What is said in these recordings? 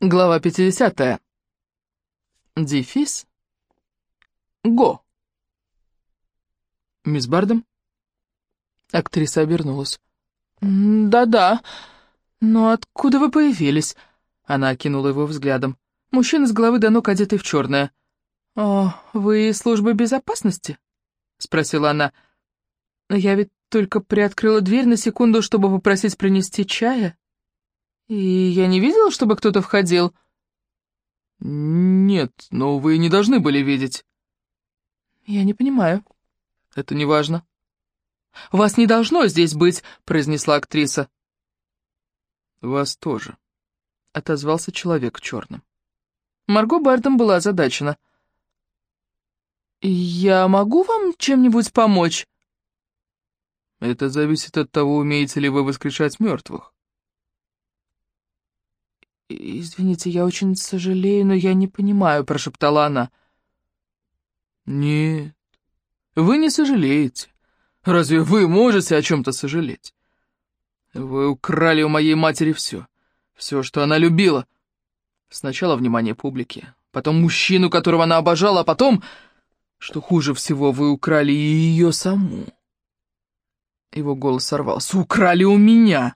Глава 50. Дефис. Го. Мисс Бардом? Актриса обернулась. «Да-да, но откуда вы появились?» Она окинула его взглядом. Мужчина с головы до ног одетый в черное. «О, вы из службы безопасности?» — спросила она. «Я ведь только приоткрыла дверь на секунду, чтобы попросить принести чая». «И я не видела, чтобы кто-то входил?» «Нет, но вы не должны были видеть». «Я не понимаю». «Это не важно». «Вас не должно здесь быть», — произнесла актриса. «Вас тоже», — отозвался человек в черном. Марго Бардом была озадачена. «Я могу вам чем-нибудь помочь?» «Это зависит от того, умеете ли вы воскрешать мертвых». «Извините, я очень сожалею, но я не понимаю», — прошептала она. «Нет, вы не сожалеете. Разве вы можете о чем-то сожалеть? Вы украли у моей матери все, все, что она любила. Сначала внимание публики, потом мужчину, которого она обожала, а потом, что хуже всего, вы украли ее саму». Его голос сорвался. «Украли у меня!»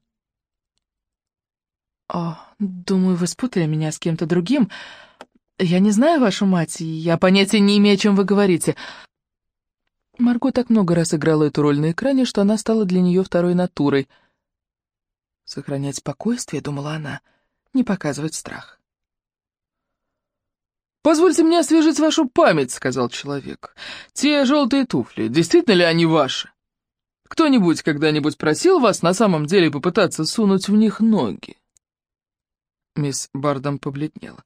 «О, думаю, вы спутали меня с кем-то другим. Я не знаю вашу мать, я понятия не имею, о чем вы говорите». Марго так много раз играла эту роль на экране, что она стала для нее второй натурой. «Сохранять спокойствие», — думала она, — «не показывать страх». «Позвольте мне освежить вашу память», — сказал человек. «Те желтые туфли, действительно ли они ваши? Кто-нибудь когда-нибудь просил вас на самом деле попытаться сунуть в них ноги?» Мисс Бардом побледнела.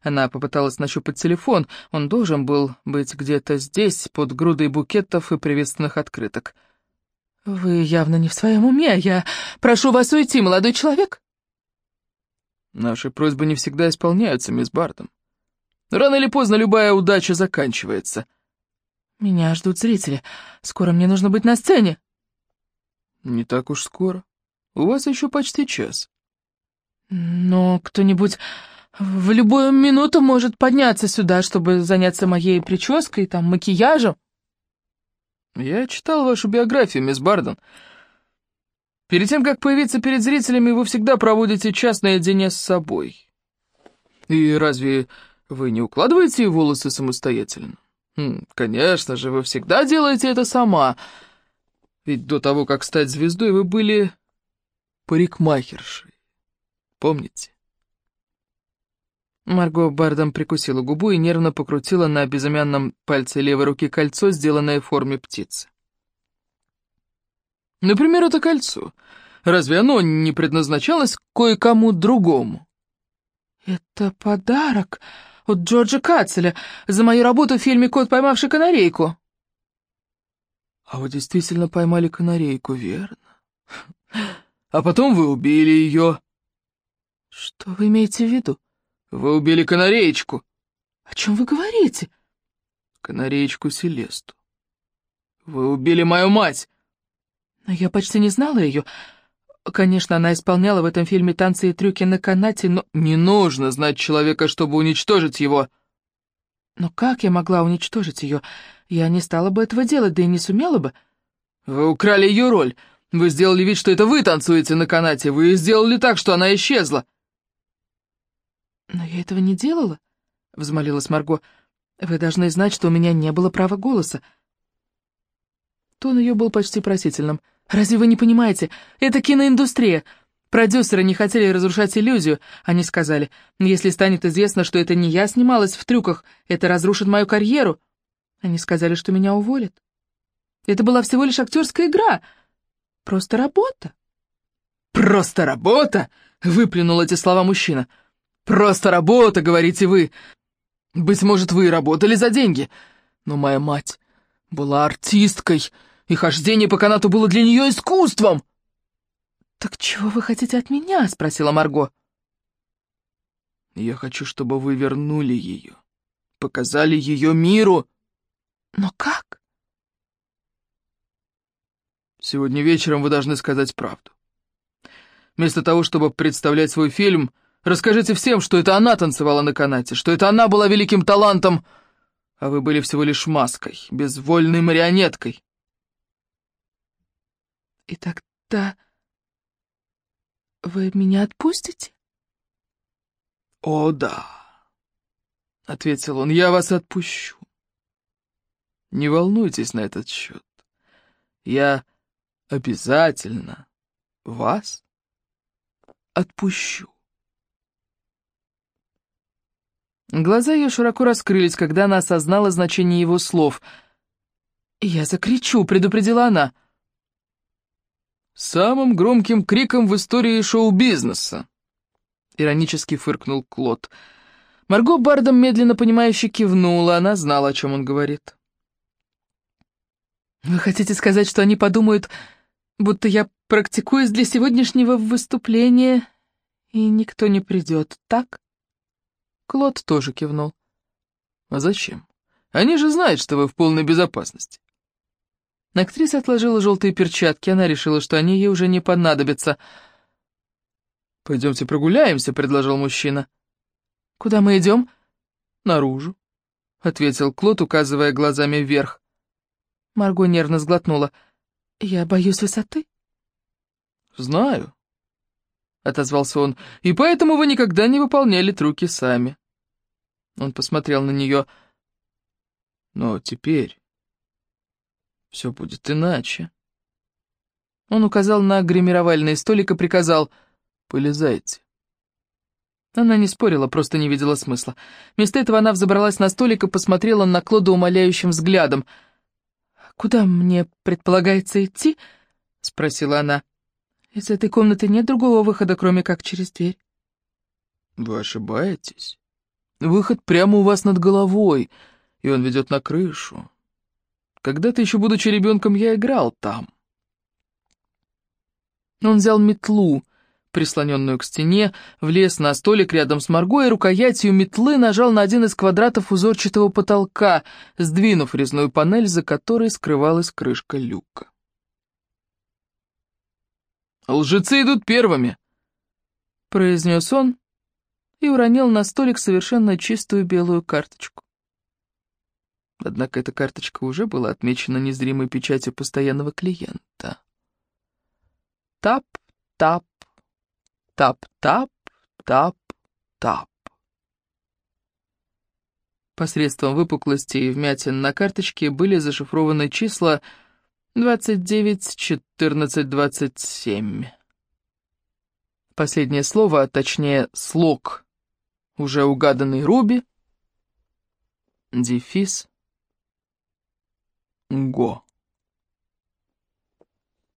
Она попыталась нащупать телефон. Он должен был быть где-то здесь, под грудой букетов и приветственных открыток. «Вы явно не в своем уме. Я прошу вас уйти, молодой человек». «Наши просьбы не всегда исполняются, мисс Бардом. Рано или поздно любая удача заканчивается». «Меня ждут зрители. Скоро мне нужно быть на сцене». «Не так уж скоро. У вас еще почти час». Но кто-нибудь в любую минуту может подняться сюда, чтобы заняться моей прической, там, макияжем. Я читал вашу биографию, мисс Барден. Перед тем, как появиться перед зрителями, вы всегда проводите час наедине с собой. И разве вы не укладываете волосы самостоятельно? Хм, конечно же, вы всегда делаете это сама. Ведь до того, как стать звездой, вы были парикмахершей. Помните?» Марго Бардом прикусила губу и нервно покрутила на безымянном пальце левой руки кольцо, сделанное в форме птицы. «Например, это кольцо. Разве оно не предназначалось кое-кому другому?» «Это подарок от Джорджа Кацеля за мою работу в фильме «Кот, поймавший канарейку». «А вы действительно поймали канарейку, верно? А потом вы убили ее». «Что вы имеете в виду?» «Вы убили канареечку». «О чем вы говорите?» «Канареечку Селесту. Вы убили мою мать». «Но я почти не знала ее. Конечно, она исполняла в этом фильме танцы и трюки на канате, но...» «Не нужно знать человека, чтобы уничтожить его». «Но как я могла уничтожить ее? Я не стала бы этого делать, да и не сумела бы». «Вы украли ее роль. Вы сделали вид, что это вы танцуете на канате. Вы сделали так, что она исчезла». «Но я этого не делала», — взмолилась Марго. «Вы должны знать, что у меня не было права голоса». Тон ее был почти просительным. «Разве вы не понимаете? Это киноиндустрия. Продюсеры не хотели разрушать иллюзию. Они сказали, если станет известно, что это не я снималась в трюках, это разрушит мою карьеру. Они сказали, что меня уволят. Это была всего лишь актерская игра. Просто работа». «Просто работа?» — выплюнул эти слова мужчина. «Просто работа, говорите вы. Быть может, вы и работали за деньги, но моя мать была артисткой, и хождение по канату было для нее искусством». «Так чего вы хотите от меня?» — спросила Марго. «Я хочу, чтобы вы вернули ее, показали ее миру». «Но как?» «Сегодня вечером вы должны сказать правду. Вместо того, чтобы представлять свой фильм, Расскажите всем, что это она танцевала на канате, что это она была великим талантом, а вы были всего лишь маской, безвольной марионеткой. И тогда вы меня отпустите? О, да, — ответил он, — я вас отпущу. Не волнуйтесь на этот счет. Я обязательно вас отпущу. Глаза ее широко раскрылись, когда она осознала значение его слов. «Я закричу», — предупредила она. «Самым громким криком в истории шоу-бизнеса», — иронически фыркнул Клод. Марго Бардом медленно понимающе кивнула, она знала, о чем он говорит. «Вы хотите сказать, что они подумают, будто я практикуюсь для сегодняшнего выступления, и никто не придет, так?» Клод тоже кивнул. «А зачем? Они же знают, что вы в полной безопасности». Актриса отложила желтые перчатки, она решила, что они ей уже не понадобятся. «Пойдемте прогуляемся», — предложил мужчина. «Куда мы идем?» «Наружу», — ответил Клод, указывая глазами вверх. Марго нервно сглотнула. «Я боюсь высоты». «Знаю», — отозвался он, — «и поэтому вы никогда не выполняли трюки сами». Он посмотрел на нее. Но теперь все будет иначе. Он указал на гримировальный столик и приказал «Полезайте». Она не спорила, просто не видела смысла. Вместо этого она взобралась на столик и посмотрела на Клода умоляющим взглядом. «Куда мне предполагается идти?» — спросила она. «Из этой комнаты нет другого выхода, кроме как через дверь». «Вы ошибаетесь», Выход прямо у вас над головой, и он ведет на крышу. Когда-то еще будучи ребенком, я играл там. Он взял метлу, прислоненную к стене, влез на столик рядом с Марго и рукоятью метлы нажал на один из квадратов узорчатого потолка, сдвинув резную панель, за которой скрывалась крышка люка. «Лжецы идут первыми!» — произнес он, и уронил на столик совершенно чистую белую карточку. Однако эта карточка уже была отмечена незримой печатью постоянного клиента. Тап, тап, тап, тап, тап, тап. Посредством выпуклости и вмятин на карточке были зашифрованы числа 29, 14, 27. Последнее слово, а точнее слог уже угаданный Руби, дефис, го.